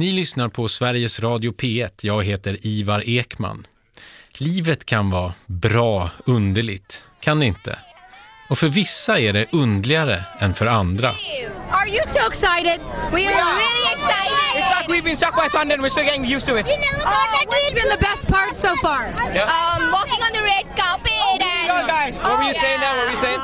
Ni lyssnar på Sveriges Radio P1. Jag heter Ivar Ekman. Livet kan vara bra underligt, kan det inte? Och för vissa är det undligare än för andra. Are you so excited? We are really excited. It's like we've been struck by thunder and we're still getting used to it. You thought that what's been the best part so far? Yeah. Um, walking on the red carpet and... Go guys, what were you saying now? What were you saying?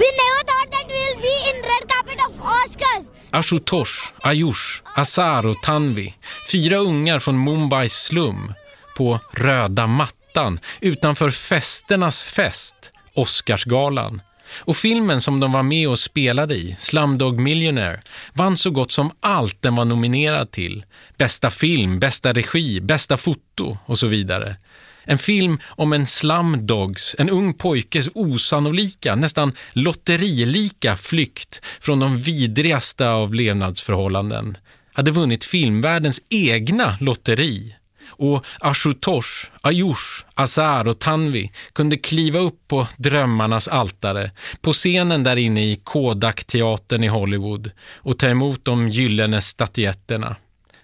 We never thought that we'll be in red carpet of Oscars. Ashutosh, Ayush, Azar och Tanvi. Fyra ungar från Mumbais slum. På röda mattan utanför festernas fest, Oscarsgalan. Och filmen som de var med och spelade i, Slumdog Millionaire, vann så gott som allt den var nominerad till. Bästa film, bästa regi, bästa foto och så vidare. En film om en slumdogs, en ung pojkes osannolika, nästan lotterilika flykt från de vidrigaste av levnadsförhållanden. Hade vunnit filmvärldens egna lotteri. Och Ashutosh, Ayush, Azar och Tanvi kunde kliva upp på drömmarnas altare, på scenen där inne i Kodak-teatern i Hollywood och ta emot de gyllene statyetterna.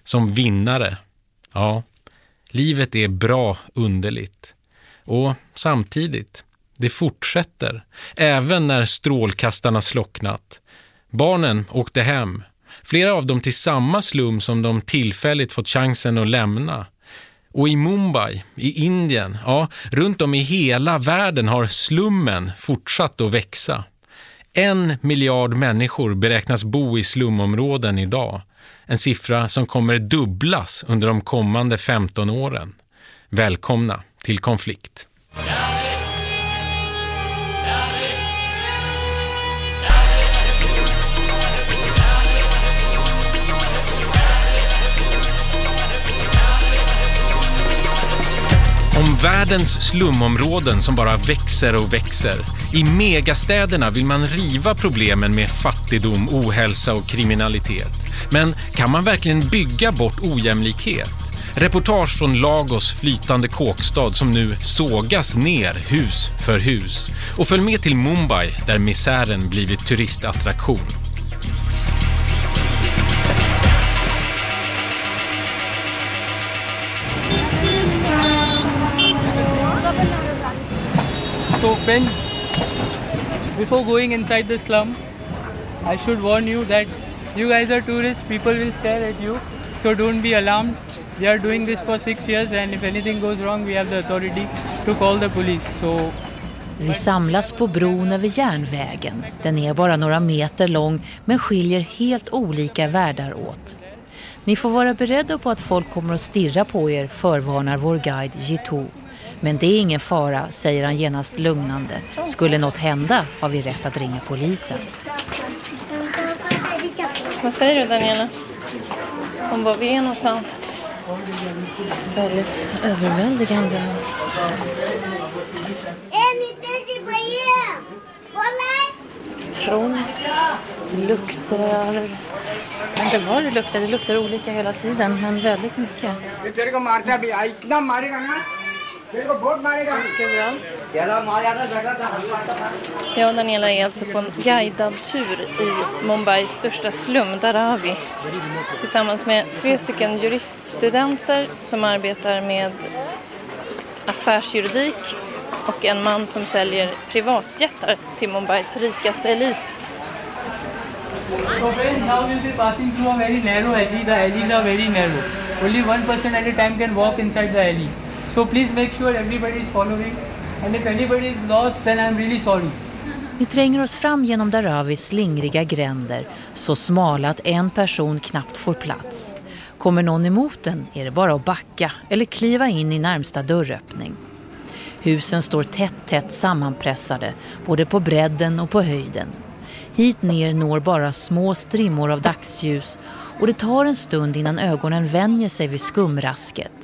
Som vinnare. Ja, livet är bra underligt. Och samtidigt, det fortsätter, även när strålkastarna slocknat. Barnen åkte hem, flera av dem till samma slum som de tillfälligt fått chansen att lämna. Och i Mumbai, i Indien, ja, runt om i hela världen har slummen fortsatt att växa. En miljard människor beräknas bo i slumområden idag. En siffra som kommer dubblas under de kommande 15 åren. Välkomna till konflikt. Om världens slumområden som bara växer och växer. I megastäderna vill man riva problemen med fattigdom, ohälsa och kriminalitet. Men kan man verkligen bygga bort ojämlikhet? Reportage från Lagos flytande kåkstad som nu sågas ner hus för hus. Och följ med till Mumbai där misären blivit turistattraktion. So friends, before going inside the slum, I should warn you that you guys are tourists, people will stare at you. So don't be alarmed. We are doing this for six years and if anything goes wrong we have the authority to call the police. So Vi samlas på bron över järnvägen. Den är bara några meter lång men skiljer helt olika världar åt. Ni får vara beredda på att folk kommer att stirra på er, förvarnar vår guide Jito. Men det är ingen fara, säger han genast lugnande. Skulle något hända har vi rätt att ringa polisen. Vad säger du Daniela? Om var vi är någonstans? Väldigt överväldigande. Trångt, luktar... Jag vet inte vad det luktar, det luktar olika hela tiden, men väldigt mycket. Jag och Daniela är alltså på en guidad tur i Mumbais största slum, Dharavi. Tillsammans med tre stycken juriststudenter som arbetar med affärsjuridik och en man som säljer privatjetar till Mumbais rikaste elit. So friends, now we'll be passing through a very narrow alley. The alleys are very narrow. Only one person at a time can walk inside the alley. So please make sure everybody is following. And if anybody is lost, then I'm really sorry. Vi tränger oss fram genom Daravis slingriga gränder, så smala att en person knappt får plats. Kommer någon emot den är det bara att backa eller kliva in i närmsta dörröppning. Husen står tätt, tätt sammanpressade, både på bredden och på höjden. Hit ner når bara små strimmor av dagsljus och det tar en stund innan ögonen vänjer sig vid skumrasket.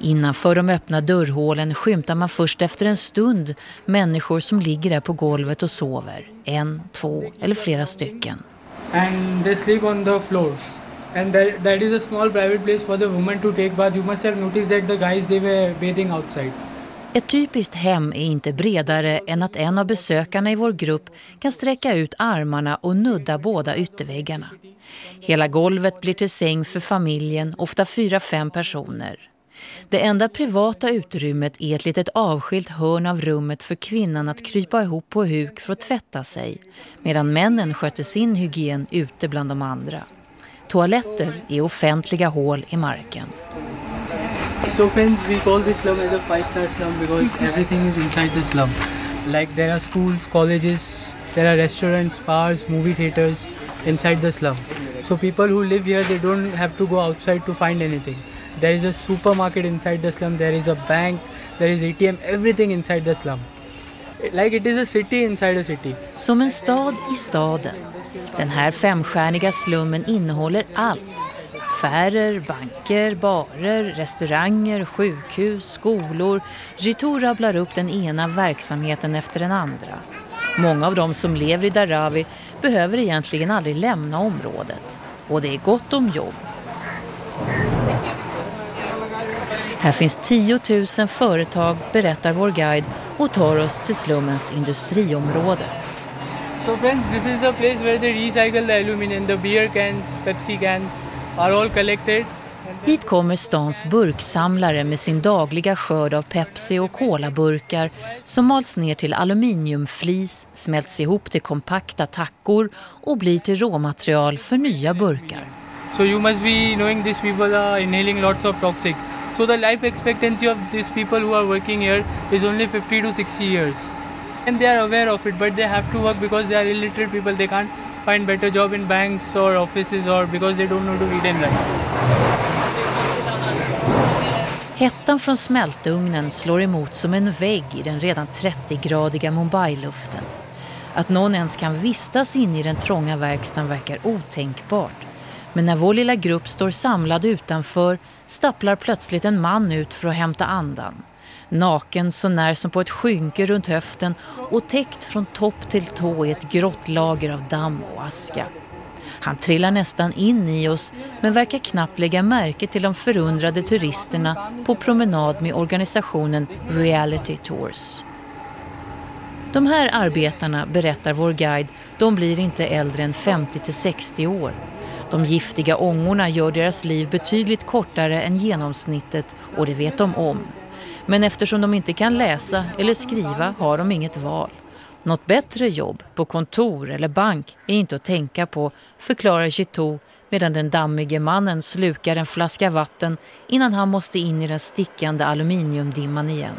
Innanför de öppna dörrhålen skymtar man först efter en stund människor som ligger där på golvet och sover. En, två eller flera stycken. And they sleep on the floors. And that, that is a small private place for the women to take bath. You must have noticed that the guys, they were bathing outside. Ett typiskt hem är inte bredare än att en av besökarna i vår grupp kan sträcka ut armarna och nudda båda ytterväggarna. Hela golvet blir till säng för familjen, ofta fyra, fem personer. Det enda privata utrymmet är ett litet avskilt hörn av rummet för kvinnan att krypa ihop på huk för att tvätta sig, medan männen sköter sin hygien ute bland de andra. Toaletter är offentliga hål i marken. So friends, we call this slum as a five-star slum because everything is inside the slum. Like there are schools, colleges, there are restaurants, bars, movie theaters inside the slum. So people who live here, they don't have to go outside to find anything. There is a supermarket inside the slum, there is a bank, there is ATM, everything inside the slum. Like it is a city inside a city. Som en stad i staden. Den här femstjärniga slummen innehåller allt. Affärer, banker, barer, restauranger, sjukhus, skolor. Jitu rabblar upp den ena verksamheten efter den andra. Många av dem som lever i Darawi behöver egentligen aldrig lämna området. Och det är gott om jobb. Här finns 10 000 företag, berättar vår guide och tar oss till slummens industriområde. So friends, this is the place where they recycle the aluminum, the beer cans, Pepsi cans are all collected. Hit kommer stans burksamlare med sin dagliga skörd av Pepsi och kolaburkar som mals ner till aluminiumflis, smälts ihop till kompakta tackor och blir till råmaterial för nya burkar. So you must be knowing these people are inhaling lots of toxic. So the life expectancy of these people who are working here is only 50 to 60 years. And they are aware of it, but they have to work because they are illiterate people. They can't find better job in banks or offices or because they don't know to read and write. Hettan från smältugnen slår emot som en vägg i den redan 30-gradiga Mumbai-luften. Att någon ens kan vistas in i den trånga verkstaden verkar otänkbart. Men när vår lilla grupp står samlad utanför stapplar plötsligt en man ut för att hämta andan. Naken så när som på ett skynke runt höften och täckt från topp till tå i ett grått lager av damm och aska. Han trillar nästan in i oss men verkar knappt lägga märke till de förundrade turisterna på promenad med organisationen Reality Tours. De här arbetarna, berättar vår guide, de blir inte äldre än 50-60 år. De giftiga ångorna gör deras liv betydligt kortare än genomsnittet och det vet de om. Men eftersom de inte kan läsa eller skriva har de inget val. Något bättre jobb på kontor eller bank är inte att tänka på, förklarar Chito medan den dammige mannen slukar en flaska vatten innan han måste in i den stickande aluminiumdimman igen.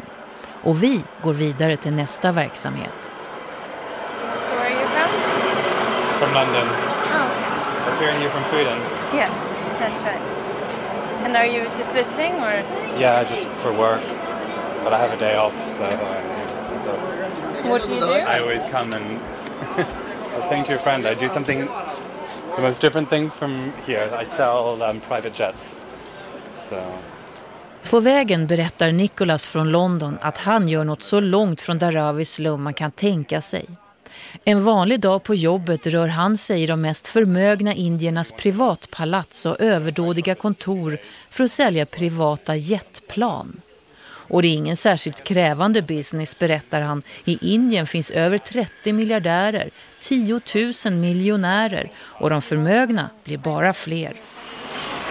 Och vi går vidare till nästa verksamhet. So where du you Från London. I was hearing you from Sweden. yes, that's right. And are you just visiting or? Yeah, just for work. But I have a day off, so, uh, so What do you do? I always come and I was saying to your friend, I do something, the most different thing from here. I sell um, private jets. So På vägen berättar Nicholas från London att han gör något så långt från Daravis slum man kan tänka sig. En vanlig dag på jobbet rör han sig i de mest förmögna indiernas privatpalats och överdådiga kontor för att sälja privata jetplan. Och det är ingen särskilt krävande business, berättar han. I Indien finns över 30 miljardärer, 10 000 miljonärer och de förmögna blir bara fler.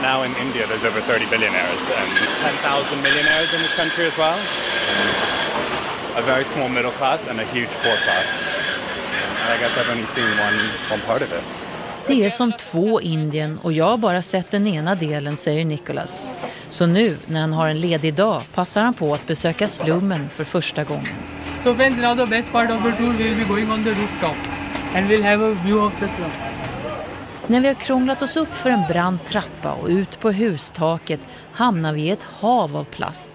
now in India there's over 30 billionaires and 10,000 millionaires in this country as well. A very small middle class and a huge poor class. And I guess I've only seen one, one part of it. Det är som två Indien och jag har bara sett den ena delen, säger Nicholas. Så nu, när han har en ledig dag, passar han på att besöka slummen för första gången. So friends, now the best part of the tour, we'll be going on the rooftop and we'll have a view of the slum. När vi har krånglat oss upp för en brant trappa och ut på hustaket hamnar vi i ett hav av plast.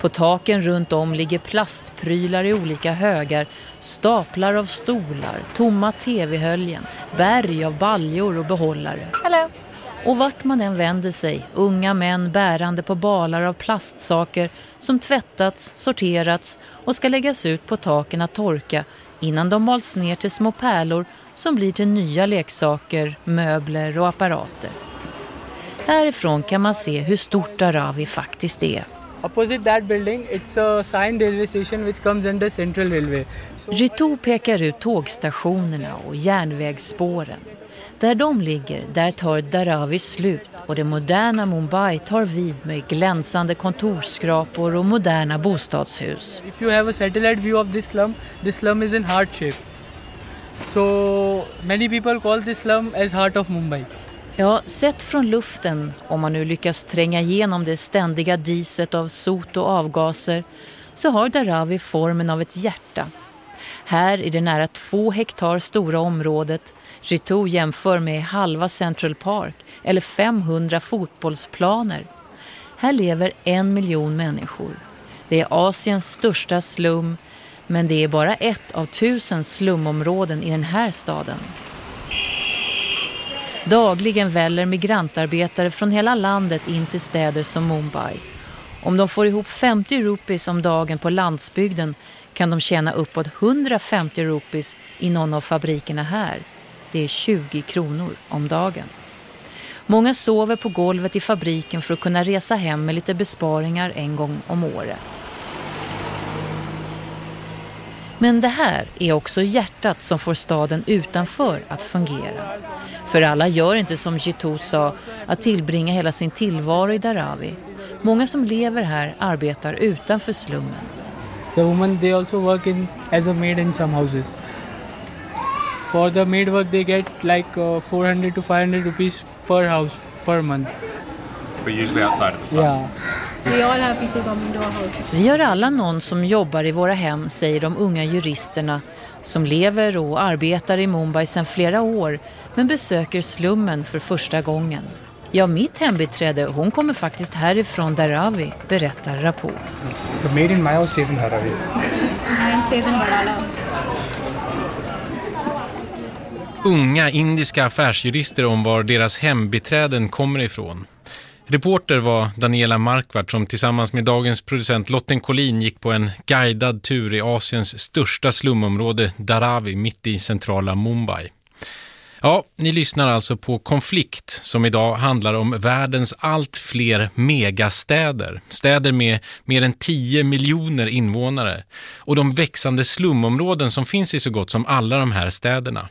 På taken runt om ligger plastprylar i olika högar, staplar av stolar, tomma tv-höljen, berg av baljor och behållare. Hello. Och vart man än vänder sig, unga män bärande på balar av plastsaker som tvättats, sorterats och ska läggas ut på taken att torka innan de mals ner till små pärlor som blir till nya leksaker, möbler och apparater. Härifrån kan man se hur stort Darawi faktiskt är. Opposite that building, it's a signed railway station which comes under Central Railway. So Ritu pekar ut tågstationerna och järnvägsspåren. Där de ligger, där tar Dharavi slut och det moderna Mumbai tar vid med glänsande kontorsskrapor och moderna bostadshus. if you have a satellite view of this slum, this slum is in heart shape. So many people call this slum as heart of Mumbai. Ja, sett från luften, om man nu lyckas tränga igenom det ständiga diset av sot och avgaser, så har Dharavi formen av ett hjärta. Här i det nära två hektar stora området, Ritu jämför med halva Central Park eller 500 fotbollsplaner. Här lever en miljon människor. Det är Asiens största slum, men det är bara ett av tusen slumområden i den här staden. Dagligen väller migrantarbetare från hela landet in till städer som Mumbai. Om de får ihop 50 rupees om dagen på landsbygden kan de tjäna uppåt 150 rupees i någon av fabrikerna här. Det är 20 kronor om dagen. Många sover på golvet i fabriken för att kunna resa hem med lite besparingar en gång om året. Men det här är också hjärtat som får staden utanför att fungera. För alla gör inte som Jitu sa, att tillbringa hela sin tillvaro i Dharavi. Många som lever här arbetar utanför slummen. The women they also work in as a maid in some houses. For the maid work they get like uh, 400 to 500 rupees per house per month. But usually outside of the slum. Yeah. Vi har alla någon som jobbar i våra hem, säger de unga juristerna som lever och arbetar i Mumbai sedan flera år men besöker slummen för första gången. Ja, mitt hembiträde, hon kommer faktiskt härifrån Dharavi, berättar Rapport. The maid in my house stays in Dharavi. Mine stays in. Unga indiska affärsjurister om var deras hembiträden kommer ifrån. Reporter var Daniela Markvart som tillsammans med dagens producent Lotten Collin gick på en guidad tur i Asiens största slumområde Dharavi mitt i centrala Mumbai. Ja, ni lyssnar alltså på Konflikt som idag handlar om världens allt fler megastäder. Städer med mer än 10 miljoner invånare och de växande slumområden som finns i så gott som alla de här städerna.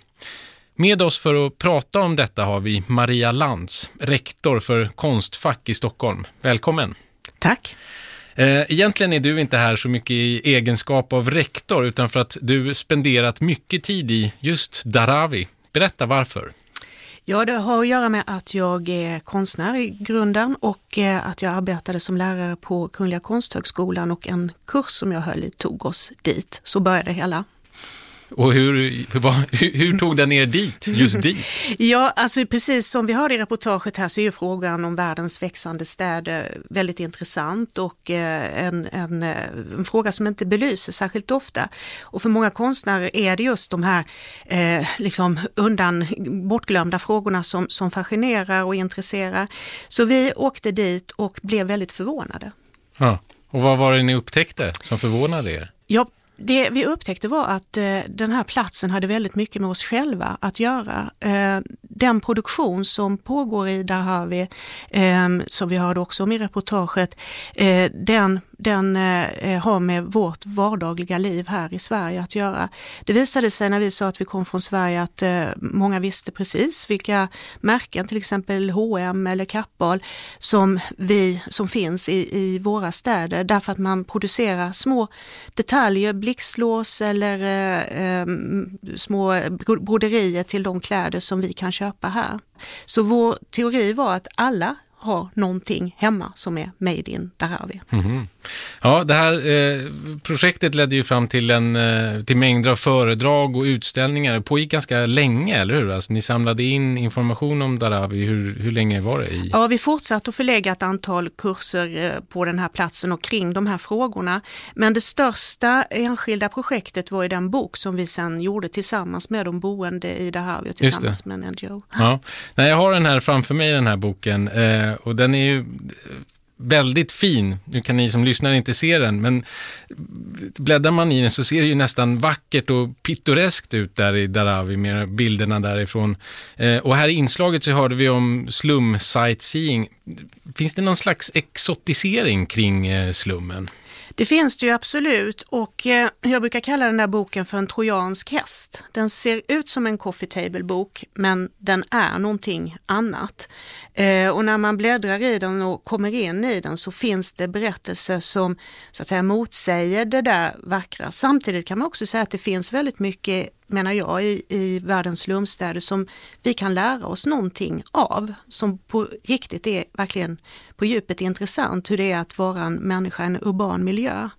Med oss för att prata om detta har vi Maria Lantz, rektor för Konstfack i Stockholm. Välkommen! Tack. Eh, Egentligen är du inte här så mycket i egenskap av rektor utan för att du spenderat mycket tid i just Dharavi. Berätta varför. Ja, det har att göra med att jag är konstnär i grunden och eh, att jag arbetade som lärare på Kungliga Konsthögskolan och en kurs som jag höll i tog oss dit. Så började det hela. Och hur, hur, hur tog den er dit, just dit? Ja, alltså precis som vi hörde i reportaget här så är ju frågan om världens växande städer väldigt intressant och eh, en, en, eh, en fråga som inte belyses särskilt ofta. Och för många konstnärer är det just de här eh, liksom undan bortglömda frågorna som, som fascinerar och intresserar. Så vi åkte dit och blev väldigt förvånade. Ja. Och vad var det ni upptäckte som förvånade er? Ja, det vi upptäckte var att eh, den här platsen hade väldigt mycket med oss själva att göra. Eh, den produktion som pågår i Dahavi, eh, som vi hörde också om i reportaget, eh, den, den eh, eh, har med vårt vardagliga liv här i Sverige att göra. Det visade sig när vi sa att vi kom från Sverige att eh, många visste precis vilka märken, till exempel H&M eller Kappahl, som, vi, som finns i, i våra städer därför att man producerar små detaljer, blixtlås eller eh, eh, små broderier till de kläder som vi kan köpa här. Så vår teori var att alla har någonting hemma som är made in Dharavi. Mhm. Ja, det här eh, projektet ledde ju fram till, en, eh, till mängder av föredrag och utställningar. Det pågick ganska länge, eller hur? Alltså, ni samlade in information om Dharavi. Hur, hur länge var det? I? Ja, vi fortsatte att förlägga ett antal kurser eh, på den här platsen och kring de här frågorna. Men det största enskilda projektet var ju den bok som vi sen gjorde tillsammans med de boende i Dharavi och tillsammans med en NGO. Ja. Nej, jag har den här framför mig, den här boken. Eh, och den är ju eh, väldigt fin. Nu kan ni som lyssnar inte se den, men bläddrar man i den så ser det ju nästan vackert och pittoreskt ut där i Darawi med bilderna därifrån. Eh, och här i inslaget så hörde vi om slum-sightseeing. Finns det någon slags exotisering kring eh, slummen? Det finns det ju absolut och eh, jag brukar kalla den här boken för en trojansk häst. Den ser ut som en coffee table-bok men den är någonting annat. Eh, och när man bläddrar i den och kommer in i den så finns det berättelser som så att säga motsäger det där vackra. Samtidigt kan man också säga att det finns väldigt mycket menar jag, i, i världens slumstäder som vi kan lära oss någonting av. Som på riktigt är verkligen på djupet intressant hur det är att vara en människa i en urban miljö.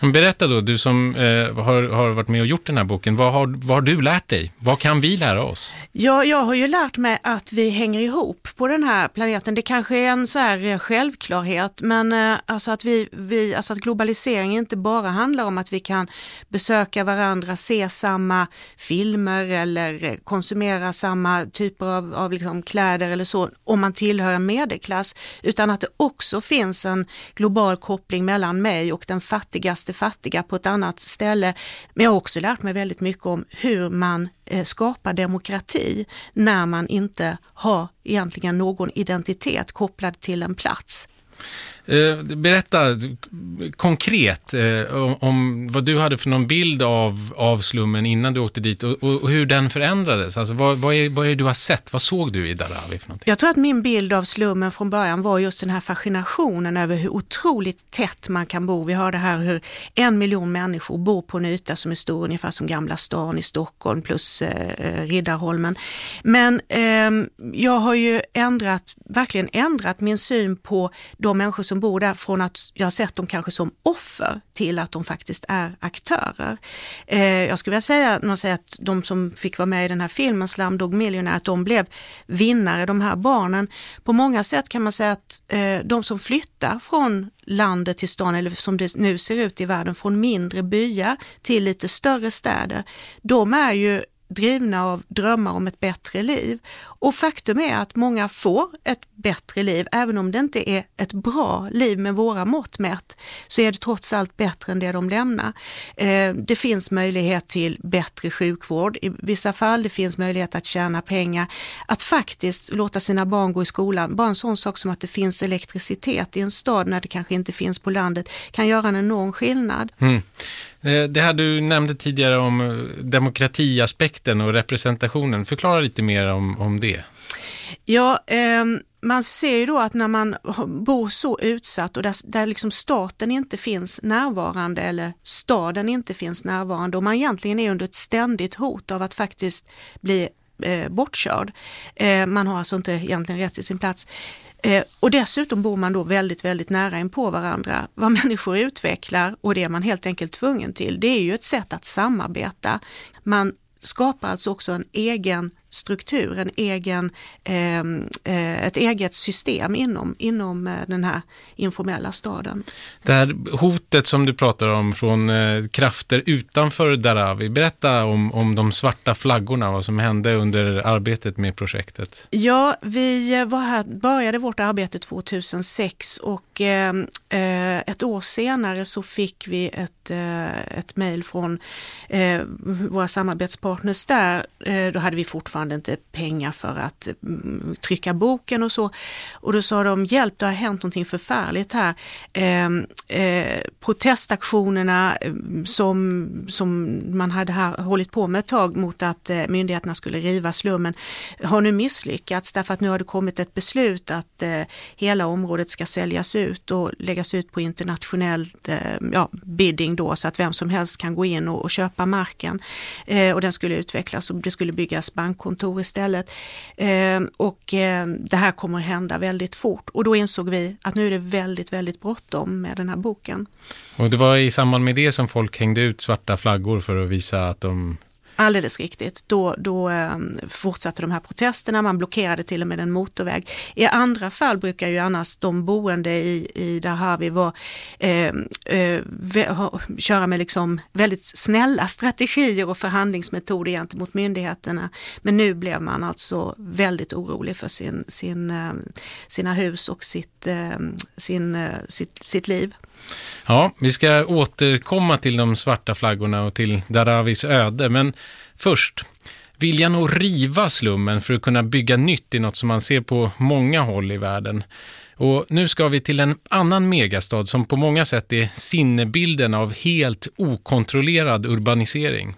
Berätta då, du som eh, har, har varit med och gjort den här boken, vad har, vad har du lärt dig? Vad kan vi lära oss? Ja, jag har ju lärt mig att vi hänger ihop på den här planeten. Det kanske är en så här eh, självklarhet, men eh, alltså att, vi, vi, alltså att globalisering inte bara handlar om att vi kan besöka varandra, se samma filmer eller eh, konsumera samma typer av, av liksom kläder eller så, om man tillhör en medelklass, utan att det också finns en global koppling mellan mig och den fattigaste fattiga på ett annat ställe. Men jag har också lärt mig väldigt mycket om hur man eh, skapar demokrati när man inte har egentligen någon identitet kopplad till en plats. Eh, berätta konkret eh, om, vad du hade för någon bild av, av slummen innan du åkte dit och, och, hur den förändrades. Alltså, vad, vad, är, vad är det du har sett? Vad såg du i Darawi för någonting? Jag tror att min bild av slummen från början var just den här fascinationen över hur otroligt tätt man kan bo. Vi har det här hur en miljon människor bor på en yta som är stor ungefär som Gamla stan i Stockholm plus eh, eh Riddarholmen. Men eh, jag har ju ändrat, verkligen ändrat min syn på de människor som som bor där från att jag har sett dem kanske som offer till att de faktiskt är aktörer. Eh, jag skulle vilja säga, man säger att de som fick vara med i den här filmen, Slamdog Millionaire, att de blev vinnare, de här barnen. På många sätt kan man säga att eh, de som flyttar från landet till stan, eller som det nu ser ut i världen, från mindre byar till lite större städer, de är ju drivna av drömmar om ett bättre liv. Och faktum är att många får ett bättre liv, även om det inte är ett bra liv med våra mått mätt, så är det trots allt bättre än det de lämnar. Eh, det finns möjlighet till bättre sjukvård i vissa fall, det finns möjlighet att tjäna pengar, att faktiskt låta sina barn gå i skolan. Bara en sån sak som att det finns elektricitet i en stad när det kanske inte finns på landet kan göra en enorm skillnad. Mm. Eh, det här du nämnde tidigare om eh, demokratiaspekten och representationen. Förklara lite mer om, om det. Ja, eh, man ser ju då att när man bor så utsatt och där, där liksom staten inte finns närvarande eller staden inte finns närvarande och man egentligen är under ett ständigt hot av att faktiskt bli eh, bortkörd. Eh, man har alltså inte egentligen rätt till sin plats. Eh, och dessutom bor man då väldigt, väldigt nära in på varandra. Vad människor utvecklar och det är man helt enkelt tvungen till, det är ju ett sätt att samarbeta. Man skapar alltså också en egen struktur, en egen, ehm, eh, ett eget system inom, inom eh, den här informella staden. Det här hotet som du pratar om från eh, krafter utanför Darawi, berätta om, om de svarta flaggorna, vad som hände under arbetet med projektet. Ja, vi var här, började vårt arbete 2006 och ehm, eh, ett år senare så fick vi ett, ett mejl från våra samarbetspartners där. då hade vi fortfarande fortfarande inte pengar för att mm, trycka boken och så. Och då sa de, hjälp det har hänt någonting förfärligt här. Eh, eh, protestaktionerna mm, som, som man hade här, hållit på med ett tag mot att eh, myndigheterna skulle riva slummen har nu misslyckats därför att nu har det kommit ett beslut att eh, hela området ska säljas ut och läggas ut på internationellt eh, ja, bidding då så att vem som helst kan gå in och, och köpa marken. Eh, och den skulle utvecklas och det skulle byggas bankkontor kontor istället. Ehm, och ehm, det här kommer att hända väldigt fort och då insåg vi att nu är det väldigt, väldigt bråttom med den här boken. Och det var i samband med det som folk hängde ut svarta flaggor för att visa att de Alldeles riktigt. Då, då eh, fortsatte de här protesterna, man blockerade till och med en motorväg. I andra fall brukar ju annars de boende i, i Dahavi var, ehm, eh, eh, köra med liksom väldigt snälla strategier och förhandlingsmetoder gentemot myndigheterna. Men nu blev man alltså väldigt orolig för sin, sin, ehm, sina hus och sitt, ehm, sin, eh, sitt, sitt liv. Ja, vi ska återkomma till de svarta flaggorna och till Daravis öde, men först viljan att riva slummen för att kunna bygga nytt i något som man ser på många håll i världen. Och nu ska vi till en annan megastad som på många sätt är sinnebilden av helt okontrollerad urbanisering.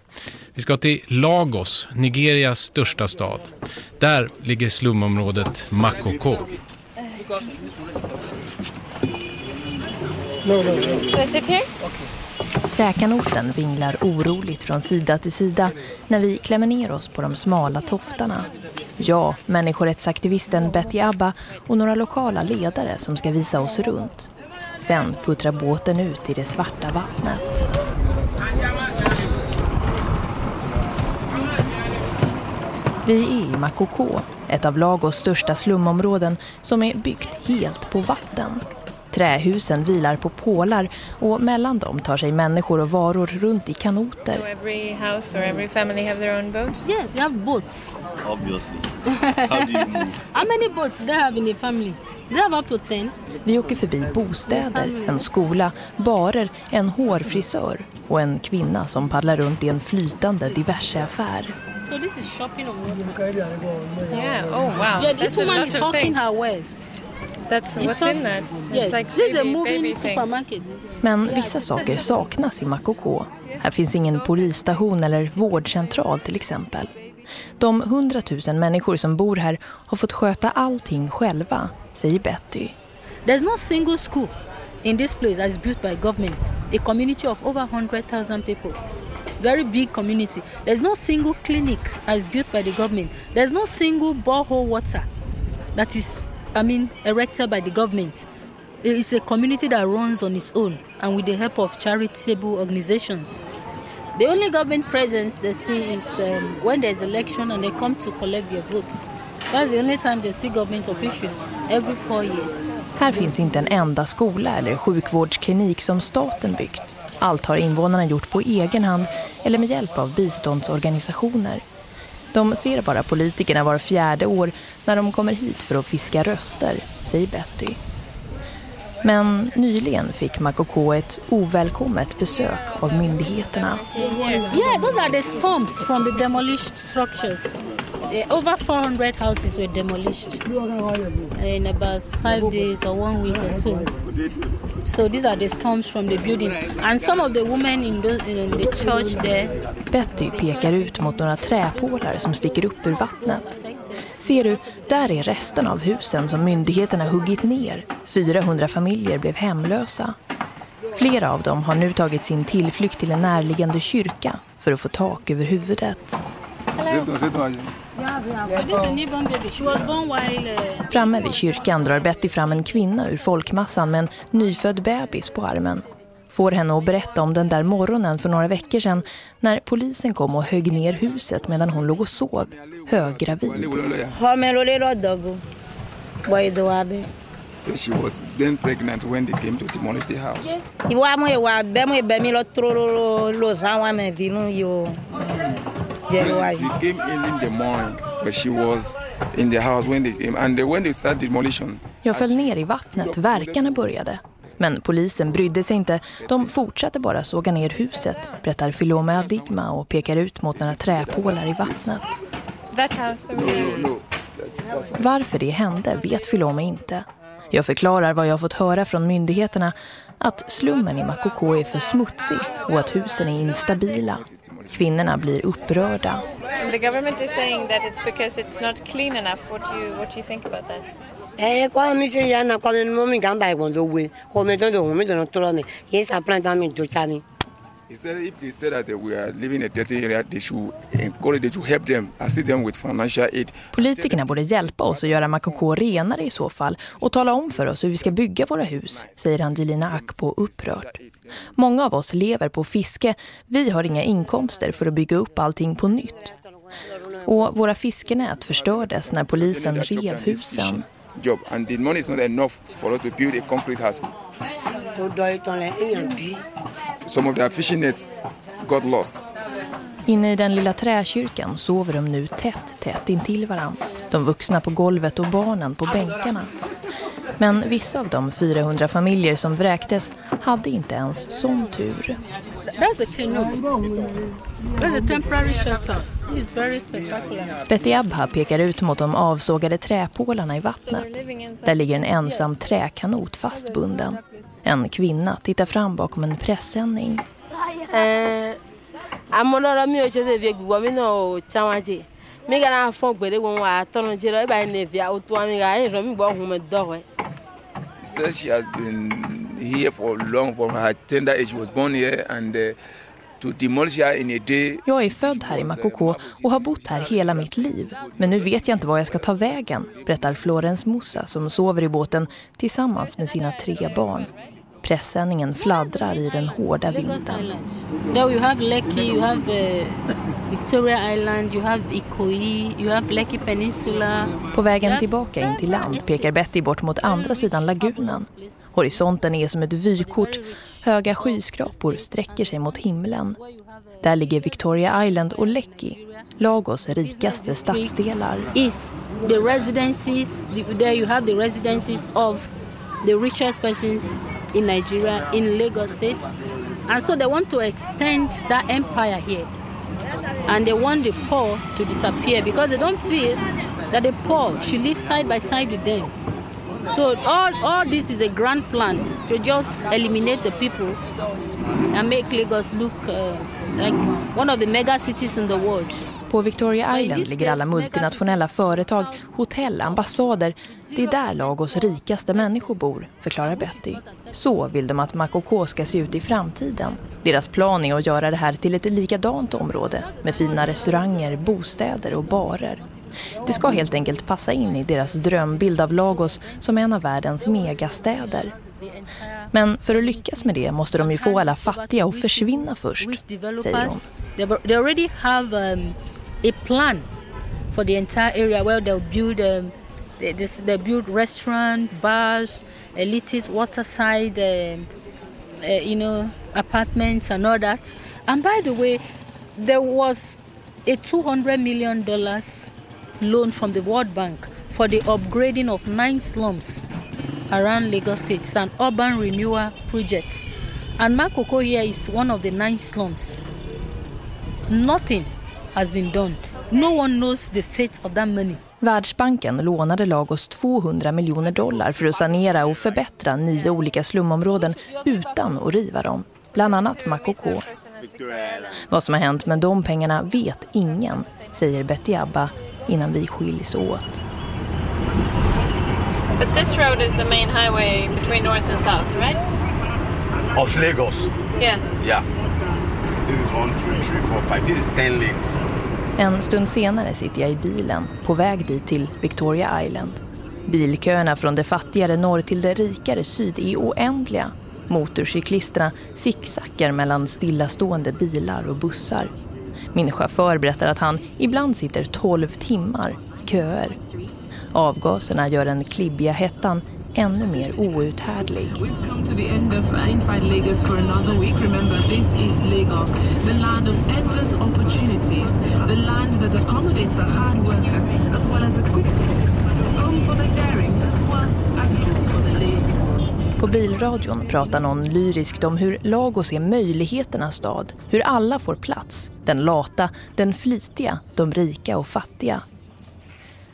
Vi ska till Lagos, Nigerias största stad. Där ligger slumområdet Makoko. Träkanoten vinglar oroligt från sida till sida när vi klämmer ner oss på de smala toftarna. Jag, människorättsaktivisten Betty Abba och några lokala ledare som ska visa oss runt. Sen puttrar båten ut i det svarta vattnet. Vi är i Makoko, ett av Lagos största slumområden som är byggt helt på vatten. Trähusen vilar på pålar och mellan dem tar sig människor och varor runt i kanoter. So every house or every family have their own boat? Yes, they have boats. Obviously. How do you move? How many boats they have in the family? They have up to ten. Vi åker förbi bostäder, en skola, barer, en hårfrisör och en kvinna som paddlar runt i en flytande diverseaffär. So this is shopping on water. Yeah, oh wow. Yeah, this That's a woman lot is hawking her wares. That's what's in that. Yes, It's like is a baby- moving baby supermarket. Men vissa saker saknas i Makoko. Här finns ingen polisstation eller vårdcentral till exempel. De hundratusen människor som bor här har fått sköta allting själva, säger Betty. There's no single school in this place that is built by government. A community of over 100,000 people. Very big community. There's no single clinic that is built by the government. There's no single borehole water that is, i mean, erected by the government. It's a community that runs on its own and with the help of charitable organizations. The only government presence they see is um, when there's election and they come to collect their votes. That's the only time they see government officials every four years. Här finns inte en enda skola eller sjukvårdsklinik som staten byggt. Allt har invånarna gjort på egen hand eller med hjälp av biståndsorganisationer. De ser bara politikerna var fjärde år när de kommer hit för att fiska röster, säger Betty. Men nyligen fick Makoko ett ovälkommet besök av myndigheterna. Yeah, those are the stumps from the demolished structures. Uh, over 400 houses were demolished in about five days or one week or so. So these are the stumps from the buildings. And some of the women in the, in the church there Betty pekar ut mot några träpålar som sticker upp ur vattnet. Ser du, där är resten av husen som myndigheterna huggit ner. 400 familjer blev hemlösa. Flera av dem har nu tagit sin tillflykt till en närliggande kyrka för att få tak över huvudet. Framme vid kyrkan drar Betty fram en kvinna ur folkmassan med en nyfödd bebis på armen. Får henne att berätta om den där morgonen för några veckor sedan när polisen kom och högg ner huset medan hon låg och sov, höggravid. She was then pregnant when they came to demolish the house. They came in in the morning, but she was in the house when they came. And they, when they started demolition, Jag föll ner i vattnet, verkarna började. Men polisen brydde sig inte. De fortsatte bara såga ner huset, berättar Filome Adigma och pekar ut mot några träpålar i vattnet. Varför det hände vet Filome inte. Jag förklarar vad jag har fått höra från myndigheterna, att slummen i Makoko är för smutsig och att husen är instabila. Kvinnorna blir upprörda. The government is saying that it's because it's not clean enough. What do you what do you think about that? Ẹ kọ́ mi ṣe yànnà kọ́ mi mọ́ mi ìwọ̀n tó wé kọ́ mi tó wọ́n mi tó lọ mi yẹn sàn plan tán mi tó sá mi. he said if they said that they were living in a dirty area, they should encourage, they should help them, assist them with financial aid. Politikerna borde hjälpa oss att göra Makoko renare i så fall och tala om för oss hur vi ska bygga våra hus, säger Angelina Akpo upprört. Många av oss lever på fiske. Vi har inga inkomster för att bygga upp allting på nytt. Och våra fiskenät förstördes när polisen rev husen. Job and the money is not enough for us to build a concrete house. Some of their fishing nets got lost. Inne i den lilla träkyrkan sover de nu tätt, tätt intill varandra. De vuxna på golvet och barnen på bänkarna. Men vissa av de 400 familjer som vräktes hade inte ens sån tur. That's a canoe. That's a temporary shelter. Betty Abha pekar ut mot de avsågade träpålarna i vattnet. Där ligger en ensam träkanot fastbunden. En kvinna tittar fram bakom en pressändning. He said she had been here for long, from her tender age. She was born here and uh, Jag är född här i Makoko och har bott här hela mitt liv. Men nu vet jag inte var jag ska ta vägen, berättar Florens Musa som sover i båten tillsammans med sina tre barn. Pressändningen fladdrar i den hårda vinden. There you have Lekki, you have uh, Victoria Island, you have Ikoyi, you have Lekki Peninsula. På vägen tillbaka in till land pekar Betty bort mot andra sidan lagunen. Horisonten är som ett vykort. Höga skyskrapor sträcker sig mot himlen. Där ligger Victoria Island och Lekki, Lagos rikaste stadsdelar. Is the residences, there you have the residences of the richest persons in Nigeria, in Lagos State. And so they want to extend that empire here. And they want the poor to disappear because they don't feel that the poor should live side by side with them. So all, all this is a grand plan to just eliminate the people and make Lagos look uh, like one of the mega cities in the world. På Victoria Island ligger alla multinationella företag, hotell, ambassader. Det är där Lagos rikaste människor bor, förklarar Betty. Så vill de att Makoko ska se ut i framtiden. Deras plan är att göra det här till ett likadant område med fina restauranger, bostäder och barer. Det ska helt enkelt passa in i deras drömbild av Lagos som en av världens megastäder. Men för att lyckas med det måste de ju få alla fattiga att försvinna först, säger hon. They, har already have um, a plan for the entire area where they'll build um, they, they build restaurant, bars, elitist waterside, um, uh, you know, apartments and all that. And by the way, there was a 200 million dollars loan from the World Bank for the upgrading of nine slums around Lagos State. It's an urban renewal project. And Makoko here is one of the nine slums. Nothing has been done. No one knows the fate of that money. Världsbanken lånade Lagos 200 miljoner dollar för att sanera och förbättra nio olika slumområden utan att riva dem. Bland annat Makoko. Vad som har hänt med de pengarna vet ingen, säger Betty Abba innan vi skiljs åt. But this road is the main highway between north and south, right? Of Lagos. Yeah. Yeah. This is one, two, three, four, five. This is ten lanes. En stund senare sitter jag i bilen på väg dit till Victoria Island. Bilköerna från det fattigare norr till det rikare syd är oändliga. Motorcyklisterna zigzaggar mellan stillastående bilar och bussar. Min chaufför berättar att han ibland sitter 12 timmar i köer. Avgaserna gör den klibbiga hettan ännu mer outhärdlig. come på bilradion pratar någon lyriskt om hur Lagos är möjligheternas stad. Hur alla får plats. Den lata, den flitiga, de rika och fattiga.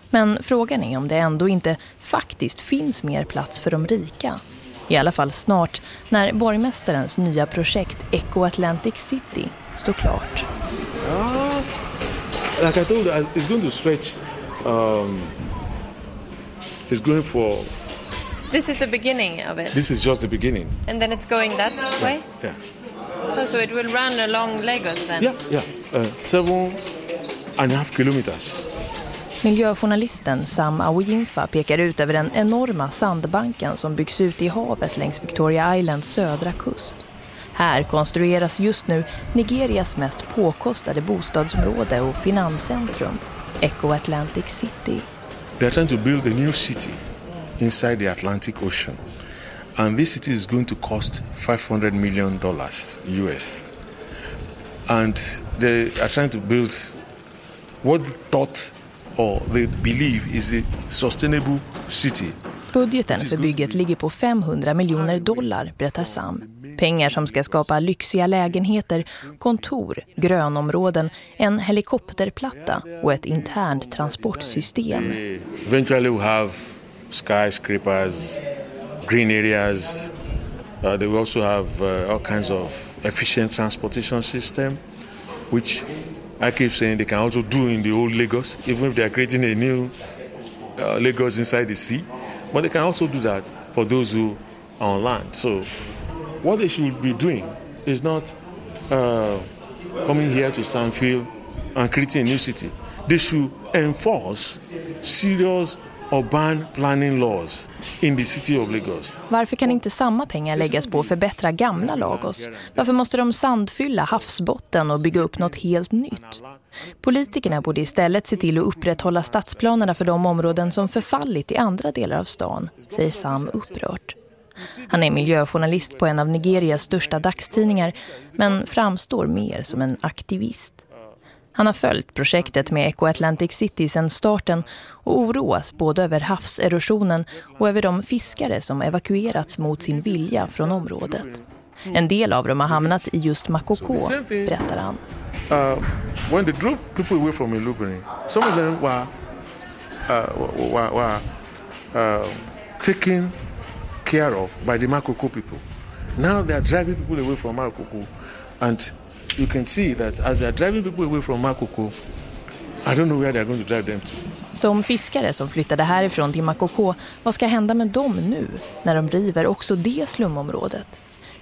Men frågan är om det ändå inte faktiskt finns mer plats för de rika. I alla fall snart när borgmästarens nya projekt Eco Atlantic City står klart. Ja, like I told you, I- it's going to stretch. Um, it's going for. This is the beginning of it. This is just the beginning. And then it's going that way? Yeah. Oh, so it will run along Lagos then? Yeah, yeah. Uh, seven and a half kilometers. Miljöjournalisten Sam Awojimfa pekar ut över den enorma sandbanken som byggs ut i havet längs Victoria Islands södra kust. Här konstrueras just nu Nigerias mest påkostade bostadsområde och finanscentrum, Echo Atlantic City. They're trying to build a new city inside the Atlantic Ocean. And this city is going to cost 500 million dollars US. And they are trying to build what thought or they believe is a sustainable city. Budgeten för bygget ligger på 500 miljoner dollar, berättar Sam. Pengar som ska skapa lyxiga lägenheter, kontor, grönområden, en helikopterplatta och ett internt transportsystem. Eventually we have skyscrapers, green areas. Uh, they will also have uh, all kinds of efficient transportation system, which I keep saying they can also do in the old Lagos, even if they are creating a new uh, Lagos inside the sea. But they can also do that for those who are on land. So what they should be doing is not uh, coming here to Sanfield and creating a new city. They should enforce serious urban planning laws in the city of Lagos. Varför kan inte samma pengar läggas på att förbättra gamla Lagos? Varför måste de sandfylla havsbotten och bygga upp något helt nytt? Politikerna borde istället se till att upprätthålla stadsplanerna för de områden som förfallit i andra delar av stan, säger Sam upprört. Han är miljöjournalist på en av Nigerias största dagstidningar men framstår mer som en aktivist. Han har följt projektet med Eco Atlantic City sedan starten och oroas både över havserosionen och över de fiskare som evakuerats mot sin vilja från området. En del av dem har hamnat i just Makoko, berättar han. Uh, when they drove people away from Ilubini, some of them were, uh, were, were uh, taken care of by the Makoko people. Now they are driving people away from Makoko and you can see that as they are driving people away from Makoko, I don't know where they are going to drive them to. De fiskare som flyttade härifrån till Makoko, vad ska hända med dem nu när de river också det slumområdet?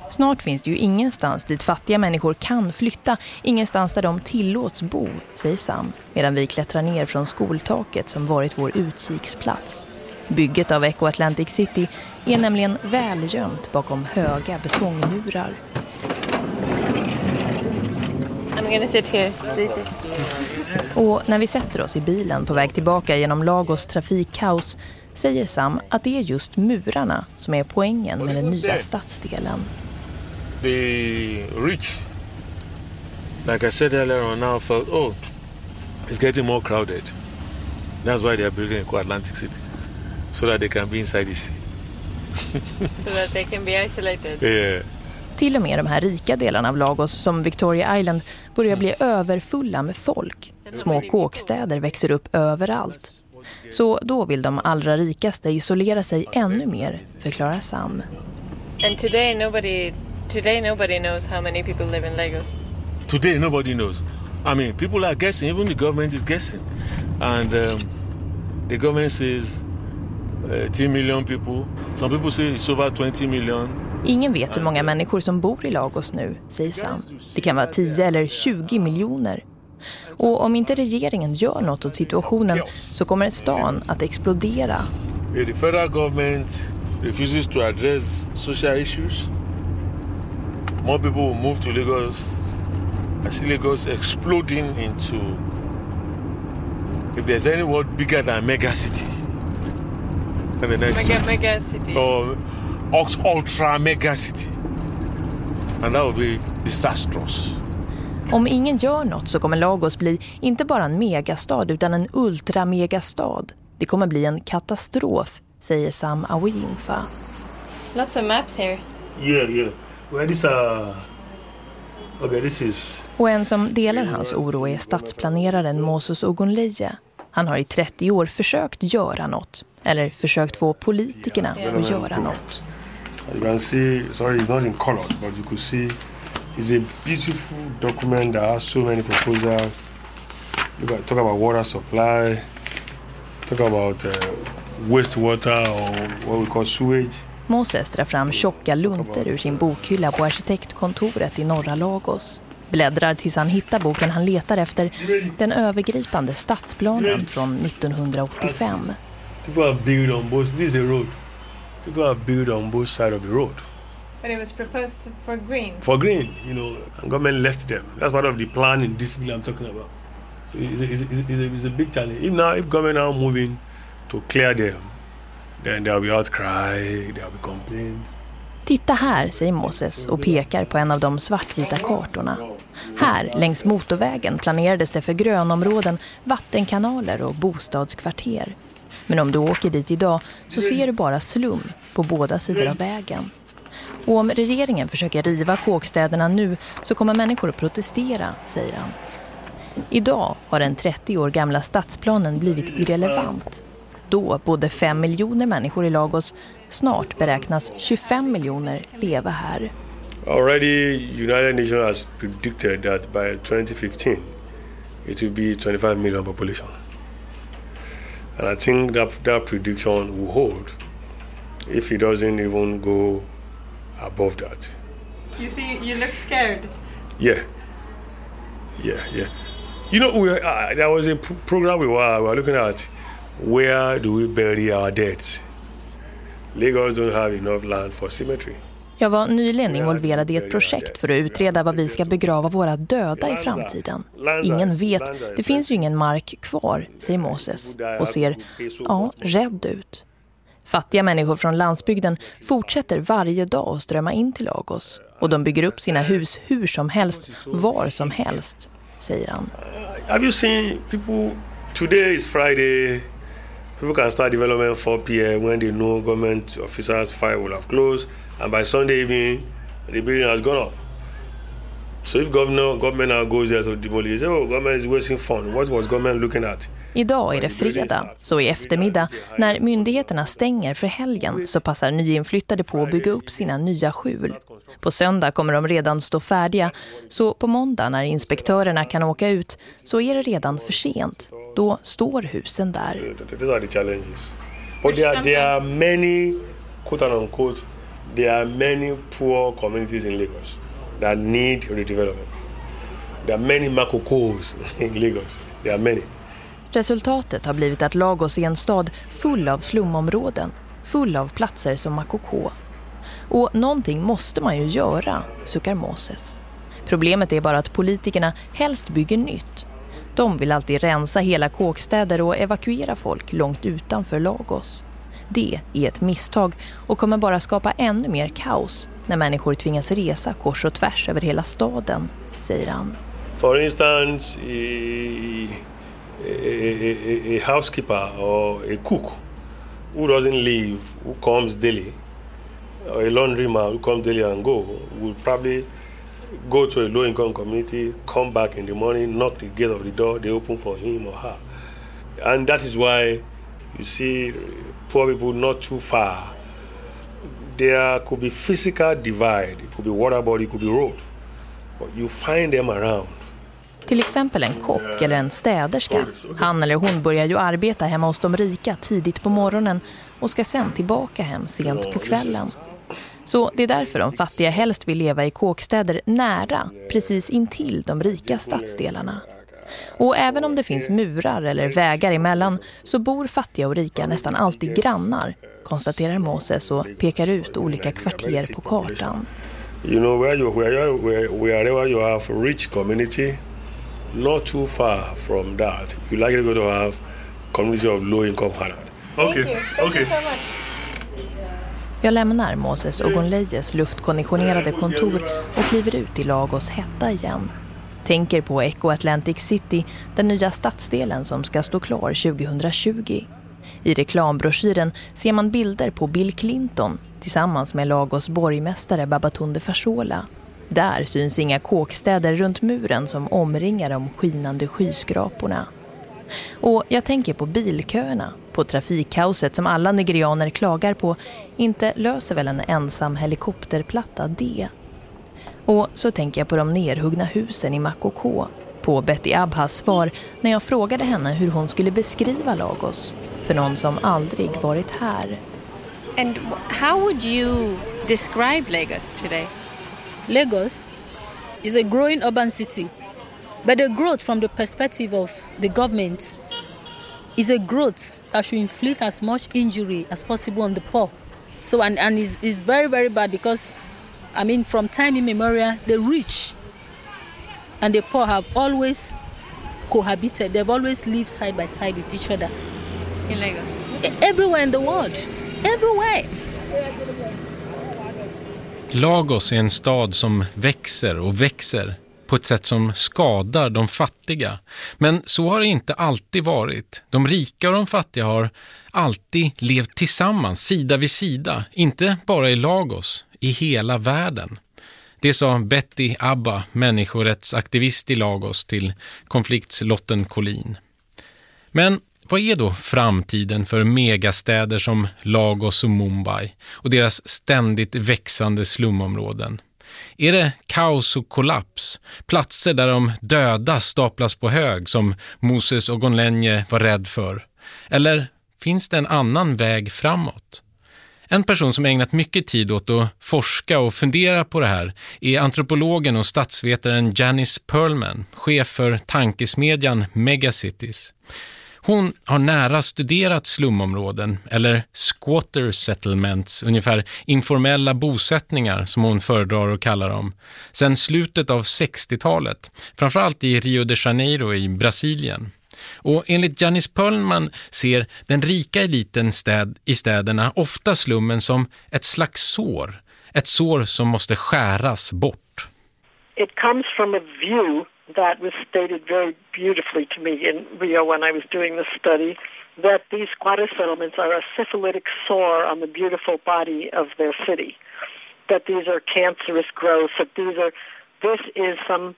Snart finns det ju ingenstans dit fattiga människor kan flytta, ingenstans där de tillåts bo, säger Sam, medan vi klättrar ner från skoltaket som varit vår utkiksplats. Bygget av Eco Atlantic City är nämligen välgömt bakom höga betongmurar. Gonna sit here. Och när vi sätter oss i bilen på väg tillbaka genom Lagos trafikkaos säger Sam att det är just murarna som är poängen med den nya stadsdelen. The rich, like I said earlier on, now felt, oh, it's getting more crowded. That's why they are building a Atlantic City, so that they can be inside the sea. so that they can be isolated. Yeah. Till och med de här rika delarna av Lagos som Victoria Island börjar bli överfulla med folk. Små kåkstäder växer upp överallt. Så då vill de allra rikaste isolera sig ännu mer, förklarar Sam. And today nobody today nobody knows how many people live in Lagos. Today nobody knows. I mean, people are guessing. Even the government is guessing, and um, the government says uh, 10 million people. Some people say it's over 20 million. Ingen vet hur många människor som bor i Lagos nu, säger Sam. Det kan vara 10 eller 20 miljoner. Och om inte regeringen gör något åt situationen så kommer stan att explodera. If the federal government refuses to address social issues, more people will move to Lagos. I see Lagos exploding into, if there's any word bigger than mega city. And the next Mega, mega city. Or ultra mega city. And that would be disastrous. Om ingen gör något så kommer Lagos bli inte bara en megastad utan en ultramegastad. Det kommer bli en katastrof, säger Sam Awinfa. Lots of maps here. Yeah, yeah. Well, this uh, okay, this is Och en som delar hans oro är stadsplaneraren Moses Ogunleje. Han har i 30 år försökt göra något. Eller försökt få politikerna att göra något. You can see, sorry, it's not in color, but you could see it's a beautiful document that has so many proposals. Look at, talk about water supply, talk about uh, wastewater or what we call sewage. Moses drar fram tjocka lunter ur sin bokhylla på arkitektkontoret i norra Lagos. Bläddrar tills han hittar boken han letar efter, den övergripande stadsplanen från 1985. People have built on both, this is a road. People have built on both sides of the road. But it was proposed for green. For green, you know, and government left them. That's part of the plan and discipline I'm talking about. So it's a, it's a, it's a, it's a big challenge. If now, if government now moving to clear them, then there will be outcry, there will be complaints. Titta här, säger Moses och pekar på en av de svartvita kartorna. Här, längs motorvägen, planerades det för grönområden, vattenkanaler och bostadskvarter. Men om du åker dit idag så ser du bara slum på båda sidor av vägen. Och om regeringen försöker riva kåkstäderna nu så kommer människor att protestera, säger han. Idag har den 30 år gamla stadsplanen blivit irrelevant. Då bodde 5 miljoner människor i Lagos. Snart beräknas 25 miljoner leva här. Already, United Nations has predicted that by 2015, it will be 25 million population. And I think that that prediction will hold if it doesn't even go above that. You see, you look scared. Yeah. Yeah, yeah. You know, we, uh, there was a p- program we were, we were looking at where do we bury our dead? Lagos don't have enough land for cemetery. Jag var nyligen involverad i ett projekt för att utreda vad vi ska begrava våra döda i framtiden. Ingen vet, det finns ju ingen mark kvar, säger Moses och ser, ja, rädd ut. Fattiga människor från landsbygden fortsätter varje dag att strömma in till Lagos och de bygger upp sina hus hur som helst, var som helst, säger han. Have you seen people, today is Friday, people can start development 4 p.m. when they know government officers' fire will have closed and by Sunday evening the building has gone up. So if governor, government now goes there to demolish, oh, government is wasting fund. What was government looking at? Idag är det fredag, så i eftermiddag, när myndigheterna stänger för helgen så passar nyinflyttade på att bygga upp sina nya skjul. På söndag kommer de redan stå färdiga, så på måndag när inspektörerna kan åka ut så är det redan för sent. Då står husen där. These are the challenges. But there there are many, quote unquote, there are many poor communities in Lagos that need redevelopment. There are many makokos in Lagos. There are many. Resultatet har blivit att Lagos är en stad full av slumområden, full av platser som Makoko. Och någonting måste man ju göra, suckar Moses. Problemet är bara att politikerna helst bygger nytt. De vill alltid rensa hela kåkstäder och evakuera folk långt utanför Lagos. Det är ett misstag och kommer bara skapa ännu mer kaos när människor tvingas resa kors och tvärs över hela staden, säger han. For instance, a, a, a, housekeeper or a cook who doesn't leave, who comes daily, or a laundryman who comes daily and go, will probably go to a low-income community, come back in the morning, knock the gate of the door, they open for him or her. And that is why you see poor people not too far. There could be physical divide, it could be water body, it could be road. But you find them around. Till exempel en kock eller en städerska. Han eller hon börjar ju arbeta hemma hos de rika tidigt på morgonen och ska sen tillbaka hem sent på kvällen. Så det är därför de fattiga helst vill leva i kåkstäder nära, precis intill de rika stadsdelarna. Och även om det finns murar eller vägar emellan så bor fattiga och rika nästan alltid grannar, konstaterar Moses och pekar ut olika kvarter på kartan. You know, where you, where you, where, wherever you have rich community, not too far from that, you likely going to have community of low income Hanad. Okay, Thank you. Thank okay. you so much. Jag lämnar Moses Ogunleyes luftkonditionerade kontor och kliver ut i Lagos hetta igen. Tänker på Eco Atlantic City, den nya stadsdelen som ska stå klar 2020. I reklambroschyren ser man bilder på Bill Clinton tillsammans med Lagos borgmästare Babatunde Fashola. Där syns inga kåkstäder runt muren som omringar de skinande skyskraporna. Och jag tänker på bilköerna, på trafikkaoset som alla nigerianer klagar på. Inte löser väl en ensam helikopterplatta det? Och så tänker jag på de nerhuggna husen i Makoko. På Betty Abhas svar när jag frågade henne hur hon skulle beskriva Lagos. För någon som aldrig varit här. And how would you describe Lagos today? Lagos is a growing urban city, but the growth from the perspective of the government is a growth that should inflict as much injury as possible on the poor. So and, and is is very very bad because I mean, from time immemorial, the rich and the poor have always cohabited. They've always lived side by side with each other. In Lagos? Everywhere in the world. Everywhere. Lagos är en stad som växer och växer på ett sätt som skadar de fattiga. Men så har det inte alltid varit. De rika och de fattiga har alltid levt tillsammans, sida vid sida. Inte bara i Lagos, i hela världen. Det sa Betty Abba, människorättsaktivist i Lagos, till konfliktslotten Collin. Men vad är då framtiden för megastäder som Lagos och Mumbai och deras ständigt växande slumområden? Är det kaos och kollaps? Platser där de döda staplas på hög som Moses och Gonlenje var rädd för? Eller finns det en annan väg framåt? En person som ägnat mycket tid åt att forska och fundera på det här är antropologen och statsvetaren Janice Perlman, chef för tankesmedjan Megacities. Hon har nära studerat slumområden, eller squatter settlements, ungefär informella bosättningar som hon föredrar att kalla dem, sedan slutet av 60-talet, framförallt i Rio de Janeiro i Brasilien. Och enligt Janis Pöllman ser den rika eliten städ, i städerna ofta slummen som ett slags sår, ett sår som måste skäras bort. It comes from a view that was stated very beautifully to me in Rio when I was doing the study that these squatter settlements are a syphilitic sore on the beautiful body of their city. That these are cancerous growths, that these are, this is some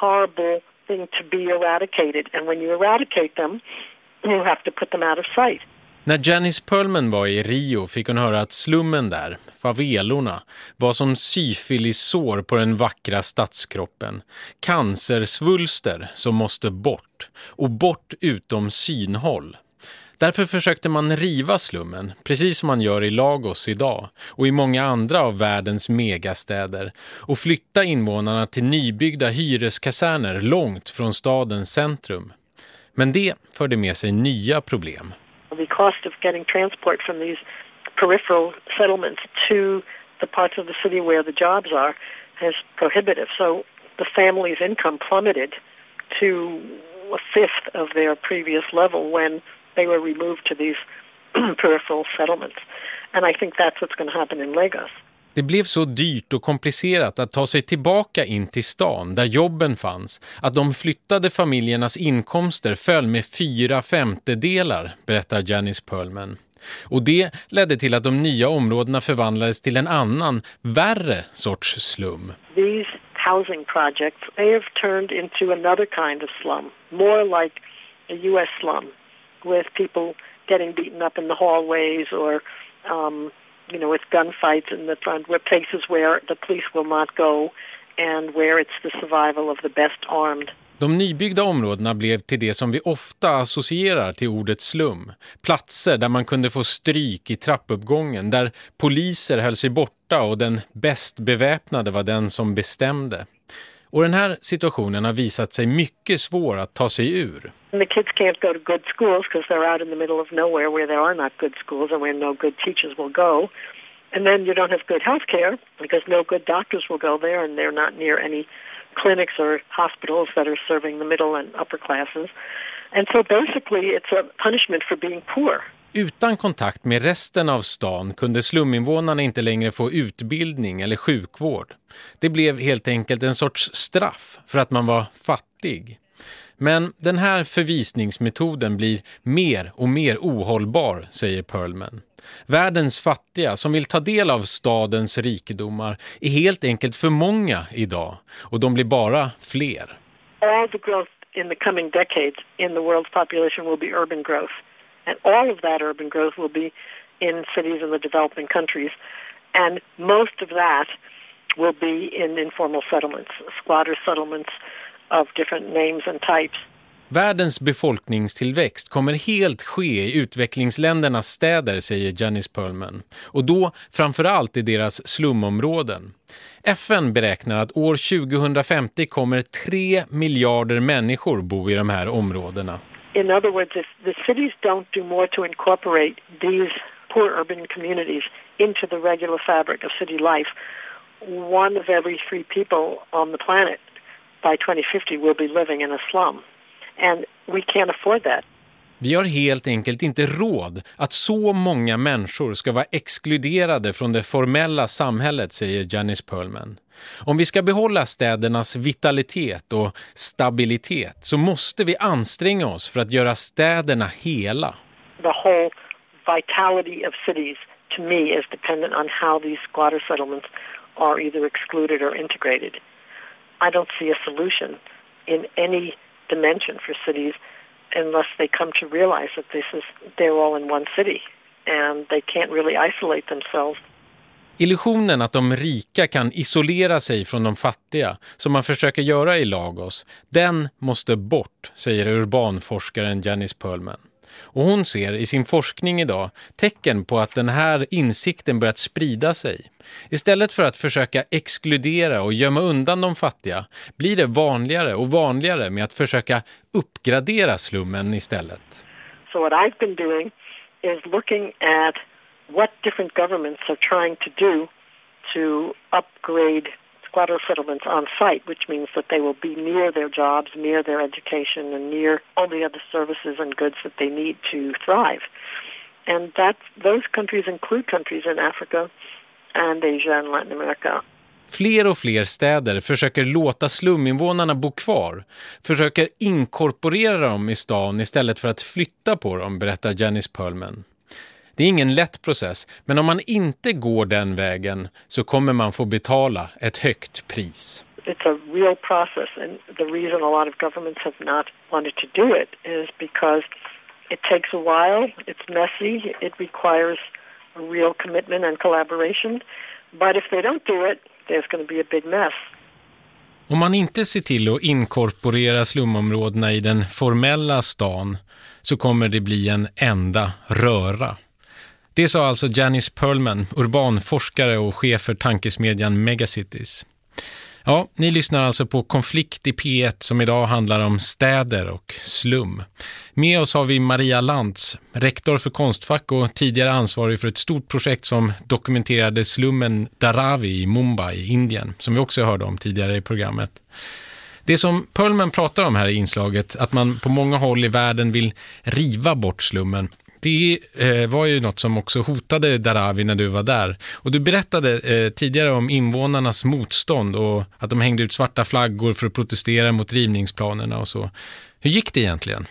horrible thing to be eradicated. And when you eradicate them, you have to put them out of sight. När Janice Perlman var i Rio fick hon höra att slummen där, favelorna, var som syfilissår på den vackra stadskroppen. Cancersvulster som måste bort, och bort utom synhåll. Därför försökte man riva slummen, precis som man gör i Lagos idag och i många andra av världens megastäder och flytta invånarna till nybyggda hyreskaserner långt från stadens centrum. Men det förde med sig nya problem. The cost of getting transport from these peripheral settlements to the parts of the city where the jobs are is prohibitive. So the family's income plummeted to a fifth of their previous level when they were removed to these peripheral settlements. And I think that's what's going to happen in Lagos. Det blev så dyrt och komplicerat att ta sig tillbaka in till stan där jobben fanns att de flyttade familjernas inkomster föll med fyra femtedelar, berättar Janice Perlman. Och det ledde till att de nya områdena förvandlades till en annan, värre sorts slum. These housing projects, they have turned into another kind of slum, more like a US slum with people getting beaten up in the hallways or um, you know, with gunfights in the front, where places where the police will not go and where it's the survival of the best armed. De nybyggda områdena blev till det som vi ofta associerar till ordet slum. Platser där man kunde få stryk i trappuppgången, där poliser höll sig borta och den bäst beväpnade var den som bestämde. Och den här situationen har visat sig mycket svår att ta sig ur. And the kids can't go to good schools because they're out in the middle of nowhere where there are not good schools and where no good teachers will go. And then you don't have good health care because no good doctors will go there and they're not near any clinics or hospitals that are serving the middle and upper classes. And so basically it's a punishment for being poor. Utan kontakt med resten av stan kunde sluminvånarna inte längre få utbildning eller sjukvård. Det blev helt enkelt en sorts straff för att man var fattig. Men den här förvisningsmetoden blir mer och mer ohållbar, säger Perlman. Världens fattiga som vill ta del av stadens rikedomar är helt enkelt för många idag och de blir bara fler. All the growth in the coming decades in the world's population will be urban growth. And all of that urban growth will be in cities in the developing countries. And most of that will be in informal settlements, squatter settlements of different names and types. Världens befolkningstillväxt kommer helt ske i utvecklingsländernas städer, säger Janice Perlman. Och då framförallt i deras slumområden. FN beräknar att år 2050 kommer 3 miljarder människor bo i de här områdena. In other words, if the cities don't do more to incorporate these poor urban communities into the regular fabric of city life, one of every three people on the planet by 2050 will be living in a slum. And we can't afford that. Vi har helt enkelt inte råd att så många människor ska vara exkluderade från det formella samhället, säger Janice Perlman. Om vi ska behålla städernas vitalitet och stabilitet så måste vi anstränga oss för att göra städerna hela. The whole vitality of cities to me is dependent on how these squatter settlements are either excluded or integrated. I don't see a solution in any dimension for cities unless they come to realize that this is they're all in one city and they can't really isolate themselves. Illusionen att de rika kan isolera sig från de fattiga, som man försöker göra i Lagos, den måste bort, säger urbanforskaren Janice Perlman. Och hon ser i sin forskning idag tecken på att den här insikten börjat sprida sig. Istället för att försöka exkludera och gömma undan de fattiga blir det vanligare och vanligare med att försöka uppgradera slummen istället. So what I've been doing is looking at what different governments are trying to do to upgrade squatter settlements on site, which means that they will be near their jobs, near their education, and near all the other services and goods that they need to thrive. And that those countries include countries in Africa and Asia and Latin America. Fler och fler städer försöker låta sluminvånarna bo kvar, försöker inkorporera dem i stan istället för att flytta på dem, berättar Janice Perlman. Det är ingen lätt process, men om man inte går den vägen så kommer man få betala ett högt pris. It's a real process and the reason a lot of governments have not wanted to do it is because it takes a while, it's messy, it requires a real commitment and collaboration, but if they don't do it, there's going to be a big mess. Om man inte ser till att inkorporera slumområdena i den formella stan så kommer det bli en enda röra. Det sa alltså Janice Perlman, urban forskare och chef för tankesmedjan Megacities. Ja, ni lyssnar alltså på Konflikt i P1 som idag handlar om städer och slum. Med oss har vi Maria Lantz, rektor för Konstfack och tidigare ansvarig för ett stort projekt som dokumenterade slummen Dharavi i Mumbai i Indien, som vi också hörde om tidigare i programmet. Det som Perlman pratar om här i inslaget, att man på många håll i världen vill riva bort slummen, det eh, var ju något som också hotade Darawi när du var där. Och du berättade eh, tidigare om invånarnas motstånd och att de hängde ut svarta flaggor för att protestera mot rivningsplanerna och så. Hur gick det egentligen?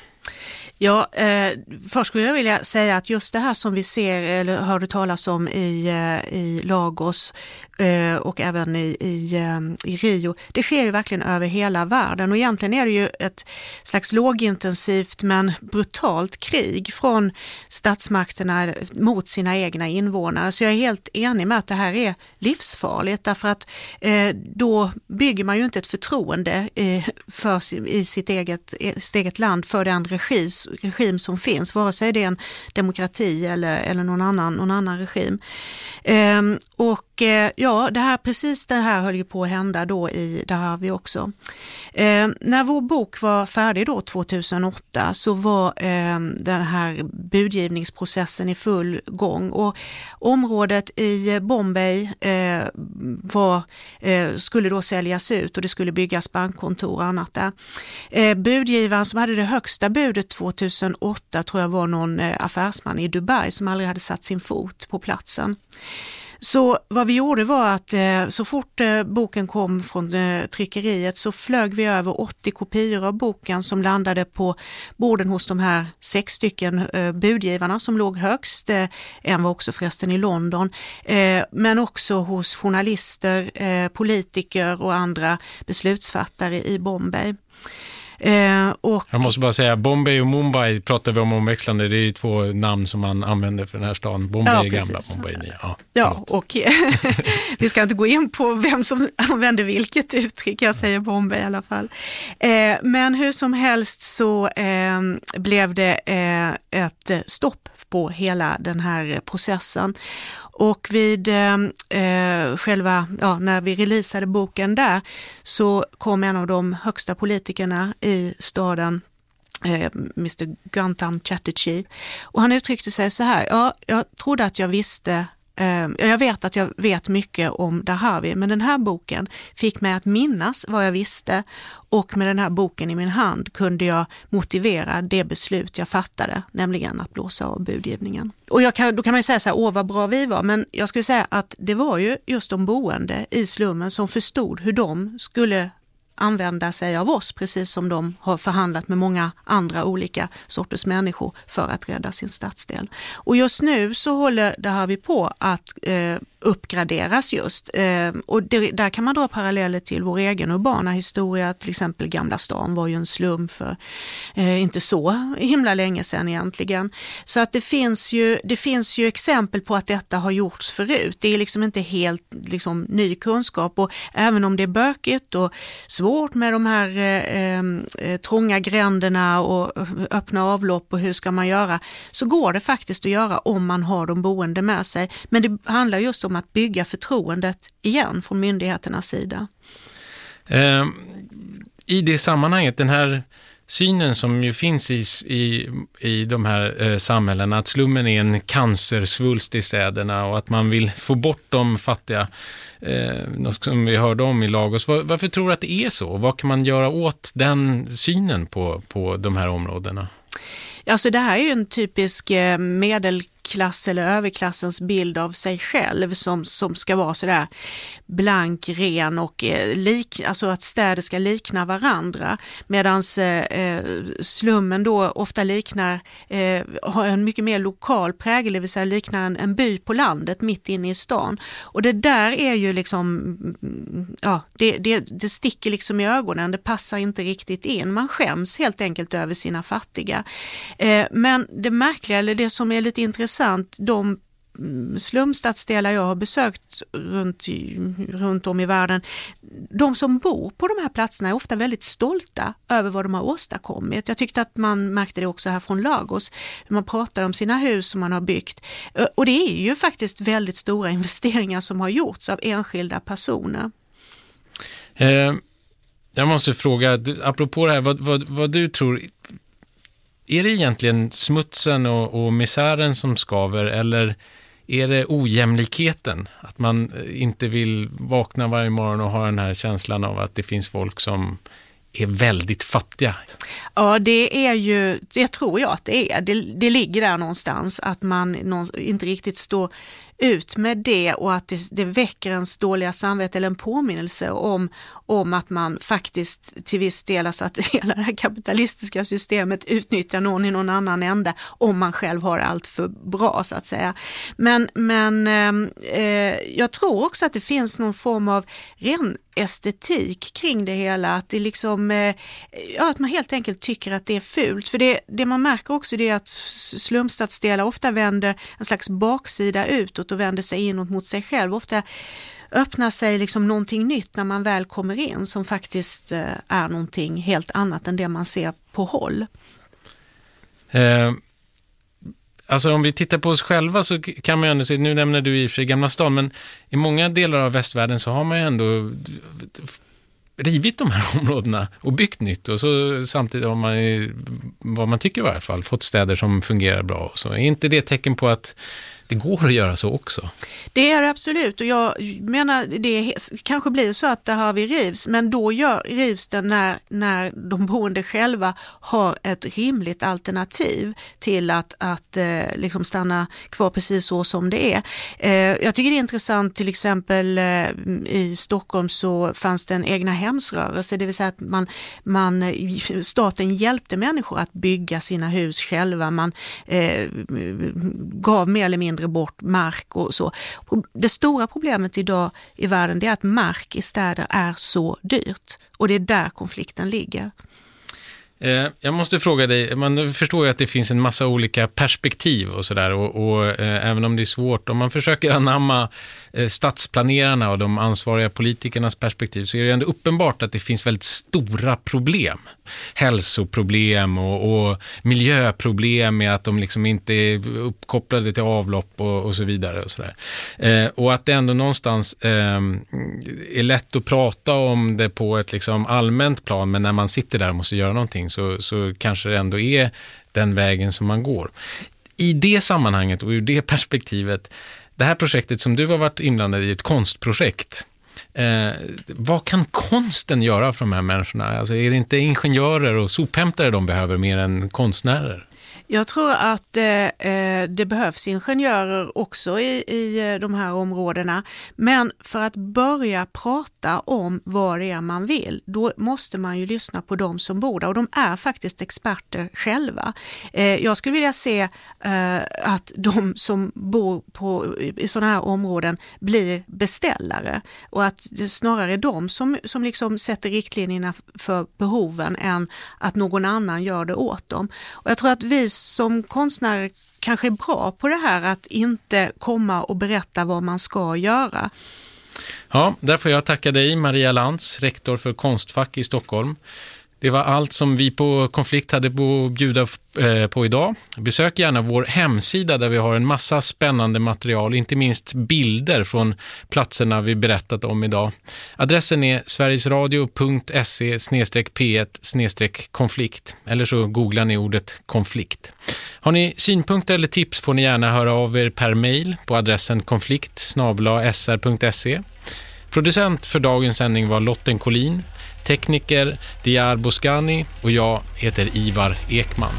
Ja, eh, först skulle jag vilja säga att just det här som vi ser eller hörde talas om i, eh, i Lagos eh, och även i, i, eh, i, Rio, det sker ju verkligen över hela världen och egentligen är det ju ett slags lågintensivt men brutalt krig från statsmakterna mot sina egna invånare. Så jag är helt enig med att det här är livsfarligt därför att eh, då bygger man ju inte ett förtroende för, i sitt eget, sitt eget land för den regi regim som finns, vare sig det är en demokrati eller, eller någon, annan, någon annan regim. Ehm, och eh, ja, det här, precis det här höll ju på att hända då i Darawi också. Ehm, när vår bok var färdig då 2008 så var eh, den här budgivningsprocessen i full gång och området i Bombay eh, var, eh, skulle då säljas ut och det skulle byggas bankkontor och annat där. Eh, budgivaren som hade det högsta budet 2008 tror jag var någon eh, affärsman i Dubai som aldrig hade satt sin fot på platsen. Så vad vi gjorde var att eh, så fort eh, boken kom från tryckeriet så flög vi över 80 kopior av boken som landade på borden hos de här sex stycken budgivarna som låg högst. En var också förresten i London. Men också hos journalister, politiker och andra beslutsfattare i Bombay. Eh, och... Jag måste bara säga, Bombay och Mumbai pratar vi om omväxlande. Det är ju två namn som man använder för den här staden. Bombay ja, är gamla, Mumbai är nya. Ja, ja och vi ska inte gå in på vem som använder vilket uttryck. Jag säger Bombay i alla fall. Eh, men hur som helst så eh, blev det eh, ett stopp på hela den här processen. Och vid ehm, eh, själva, ja, när vi releasade boken där så kom en av de högsta politikerna i staden eh, Mr Gantam Chatterjee. Och han uttryckte sig så här, ja, jag trodde att jag visste Ehm, jag vet att jag vet mycket om Dahavi, men den här boken fick mig att minnas vad jag visste och med den här boken i min hand kunde jag motivera det beslut jag fattade, nämligen att blåsa av budgivningen. Och jag kan, då kan man ju säga så här, åh vad bra vi var, men jag skulle säga att det var ju just de boende i slummen som förstod hur de skulle använda sig av oss, precis som de har förhandlat med många andra olika sorters människor för att rädda sin stadsdel. Och just nu så håller det här vi på att eh, uppgraderas just. Ehm, och det, där kan man dra paralleller till vår egen urbana historia, till exempel Gamla stan var ju en slum för eh, inte så himla länge sedan egentligen. Så att det finns, ju, det finns ju exempel på att detta har gjorts förut. Det är liksom inte helt liksom, ny kunskap och även om det är bökigt och svårt med de här eh, ehm, eh, trånga gränderna och eh, öppna avlopp och hur ska man göra, så går det faktiskt att göra om man har de boende med sig. Men det handlar just om att bygga förtroendet igen från myndigheternas sida. Eh, I det sammanhanget, den här synen som ju finns i, i, i de här eh, samhällena, att slummen är en cancersvulst i städerna och att man vill få bort de fattiga, eh, som vi hörde om i Lagos. Var, varför tror du att det är så? Vad kan man göra åt den synen på, på de här områdena? Alltså det här är ju en typisk eh, klass eller överklassens bild av sig själv som, som ska vara sådär blank, ren och eh, lik, alltså att städer ska likna varandra. Medan eh, eh, slummen då ofta liknar, eh, har en mycket mer lokal prägel, det vill säga liknar en, en by på landet mitt inne i stan. Och det där är ju liksom, ja, det, det, det sticker liksom i ögonen, det passar inte riktigt in. Man skäms helt enkelt över sina fattiga. Eh, men det märkliga, eller det som är lite intressant, de mm, slumstadsdelar jag har besökt runt, runt om i världen, de som bor på de här platserna är ofta väldigt stolta över vad de har åstadkommit. Jag tyckte att man märkte det också här från Lagos. Man pratar om sina hus som man har byggt. Och det är ju faktiskt väldigt stora investeringar som har gjorts av enskilda personer. Eh, jag måste fråga, apropå det här, vad, vad, vad du tror, är det egentligen smutsen och, och misären som skaver eller är det ojämlikheten? Att man eh, inte vill vakna varje morgon och ha den här känslan av att det finns folk som är väldigt fattiga? Ja, det är ju, det tror jag att det är. Det, det ligger där någonstans, att man inte riktigt står ut med det och att det, det väcker ens dåliga samvete eller en påminnelse om, om att man faktiskt till viss del, alltså att hela det här kapitalistiska systemet utnyttjar någon i någon annan ände om man själv har allt för bra så att säga. Men, men ehm, eh, jag tror också att det finns någon form av ren estetik kring det hela, att det liksom, eh, ja, att man helt enkelt tycker att det är fult. För det, det man märker också är att slumstadsdelar ofta vänder en slags baksida utåt och vänder sig inåt mot sig själv. Ofta öppnar sig liksom någonting nytt när man väl kommer in som faktiskt eh, är någonting helt annat än det man ser på håll. Eh, alltså om vi tittar på oss själva så kan man ju ändå se, nu nämner du i och för sig Gamla stan, men i många delar av västvärlden så har man ju ändå rivit de här områdena och byggt nytt och så samtidigt har man, vad man tycker i varje fall, fått städer som fungerar bra. Så är inte det tecken på att det går att göra så också. Det är det absolut och jag menar det kanske blir så att det här vi rivs men då gör, rivs det när, när de boende själva har ett rimligt alternativ till att, att eh, liksom stanna kvar precis så som det är. Eh, jag tycker det är intressant till exempel eh, i Stockholm så fanns det en egna hemsrörelse, det vill säga att man, man, eh, staten hjälpte människor att bygga sina hus själva, man eh, gav mer eller mindre mindre bort mark och så. Det stora problemet idag i världen är att mark i städer är så dyrt och det är där konflikten ligger. Eh, jag måste fråga dig, man förstår ju att det finns en massa olika perspektiv och sådär och, och eh, även om det är svårt, om man försöker anamma Eh, stadsplanerarna och de ansvariga politikernas perspektiv så är det ändå uppenbart att det finns väldigt stora problem. Hälsoproblem och, och miljöproblem med att de liksom inte är uppkopplade till avlopp och, och så vidare. Och, så eh, och att det ändå någonstans eh, är lätt att prata om det på ett liksom allmänt plan men när man sitter där och måste göra någonting så, så kanske det ändå är den vägen som man går. I det sammanhanget och ur det perspektivet det här projektet som du har varit inblandad i, ett konstprojekt. Eh, vad kan konsten göra för de här människorna? Alltså, är det inte ingenjörer och sophämtare de behöver mer än konstnärer? Jag tror att eh, eh, det behövs ingenjörer också i, i eh, de här områdena. Men för att börja prata om vad det är man vill, då måste man ju lyssna på de som bor där och de är faktiskt experter själva. Eh, jag skulle vilja se eh, att de som bor på, i sådana här områden blir beställare och att det snarare är de som, som liksom sätter riktlinjerna för behoven än att någon annan gör det åt dem. Och jag tror att vi som konstnärer kanske är bra på det här att inte komma och berätta vad man ska göra. Ja, där får jag tacka dig Maria Lantz, rektor för Konstfack i Stockholm. Det var allt som vi på Konflikt hade att bjuda eh, på idag. Besök gärna vår hemsida där vi har en massa spännande material, inte minst bilder från platserna vi berättat om idag. Adressen är sverigesradio.se p1 konflikt eller så googlar ni ordet konflikt. Har ni synpunkter eller tips får ni gärna höra av er per mail på adressen konflikt sr.se. Producent för dagens sändning var Lotten Collin. Tekniker Diar Boskani och jag heter Ivar Ekman.